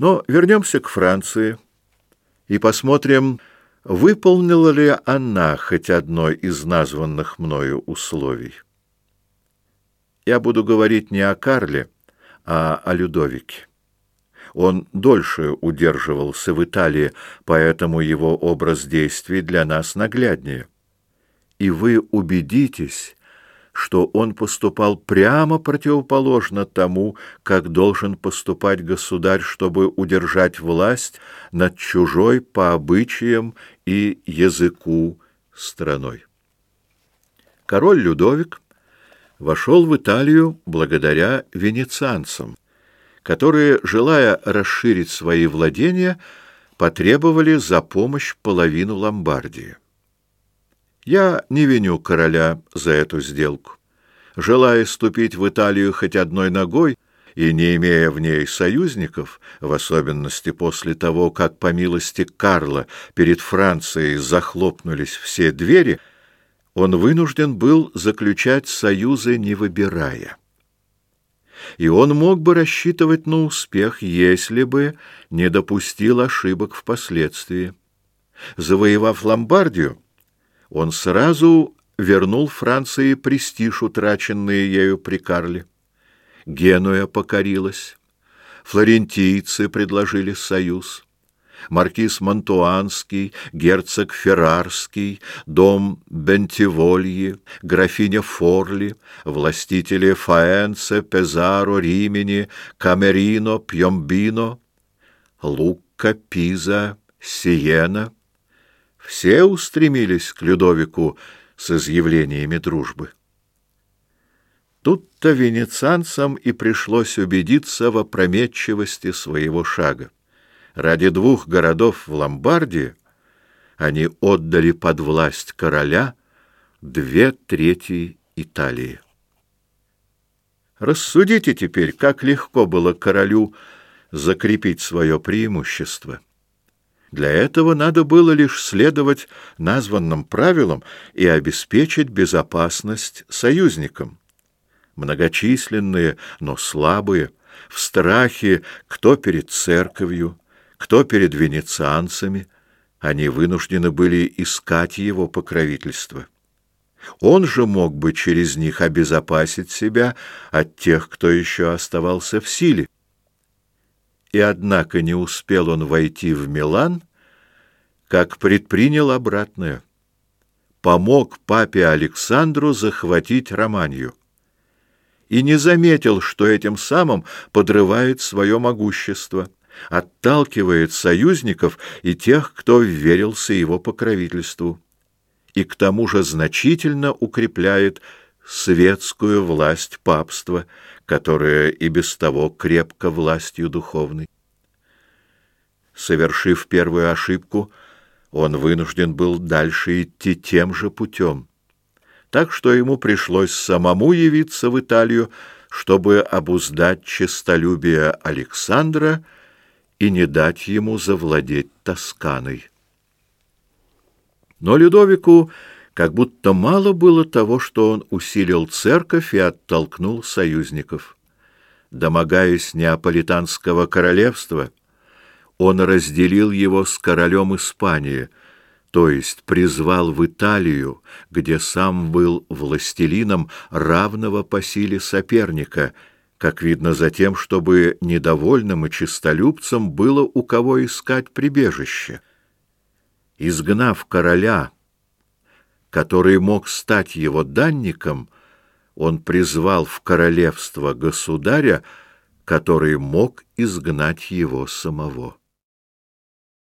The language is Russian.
Но вернемся к Франции и посмотрим, выполнила ли она хоть одно из названных мною условий. Я буду говорить не о Карле, а о Людовике. Он дольше удерживался в Италии, поэтому его образ действий для нас нагляднее. И вы убедитесь, что он поступал прямо противоположно тому, как должен поступать государь, чтобы удержать власть над чужой по обычаям и языку страной. Король Людовик вошел в Италию благодаря венецианцам, которые, желая расширить свои владения, потребовали за помощь половину Ломбардии. Я не виню короля за эту сделку. Желая ступить в Италию хоть одной ногой и не имея в ней союзников, в особенности после того, как по милости Карла перед Францией захлопнулись все двери, он вынужден был заключать союзы, не выбирая. И он мог бы рассчитывать на успех, если бы не допустил ошибок впоследствии. Завоевав Ломбардию, он сразу вернул Франции престиж, утраченный ею при Карле. Генуя покорилась. Флорентийцы предложили союз. Маркиз Монтуанский, герцог Феррарский, дом Бентивольи, графиня Форли, властители Фаэнце, Пезаро, Римени, Камерино, Пьомбино, Лукка, Пиза, Сиена — все устремились к Людовику с изъявлениями дружбы. Тут-то венецианцам и пришлось убедиться в опрометчивости своего шага. Ради двух городов в Ломбардии они отдали под власть короля две трети Италии. Рассудите теперь, как легко было королю закрепить свое преимущество. Для этого надо было лишь следовать названным правилам и обеспечить безопасность союзникам. Многочисленные, но слабые, в страхе кто перед церковью, кто перед венецианцами, они вынуждены были искать его покровительство. Он же мог бы через них обезопасить себя от тех, кто еще оставался в силе и однако не успел он войти в Милан, как предпринял обратное. Помог папе Александру захватить Романию. И не заметил, что этим самым подрывает свое могущество, отталкивает союзников и тех, кто верился его покровительству, и к тому же значительно укрепляет светскую власть папства, которая и без того крепко властью духовной. Совершив первую ошибку, он вынужден был дальше идти тем же путем. Так что ему пришлось самому явиться в Италию, чтобы обуздать честолюбие Александра и не дать ему завладеть Тосканой. Но Людовику как будто мало было того, что он усилил церковь и оттолкнул союзников. Домогаясь неаполитанского королевства, он разделил его с королем Испании, то есть призвал в Италию, где сам был властелином равного по силе соперника, как видно за тем, чтобы недовольным и честолюбцам было у кого искать прибежище. Изгнав короля, который мог стать его данником, он призвал в королевство государя, который мог изгнать его самого.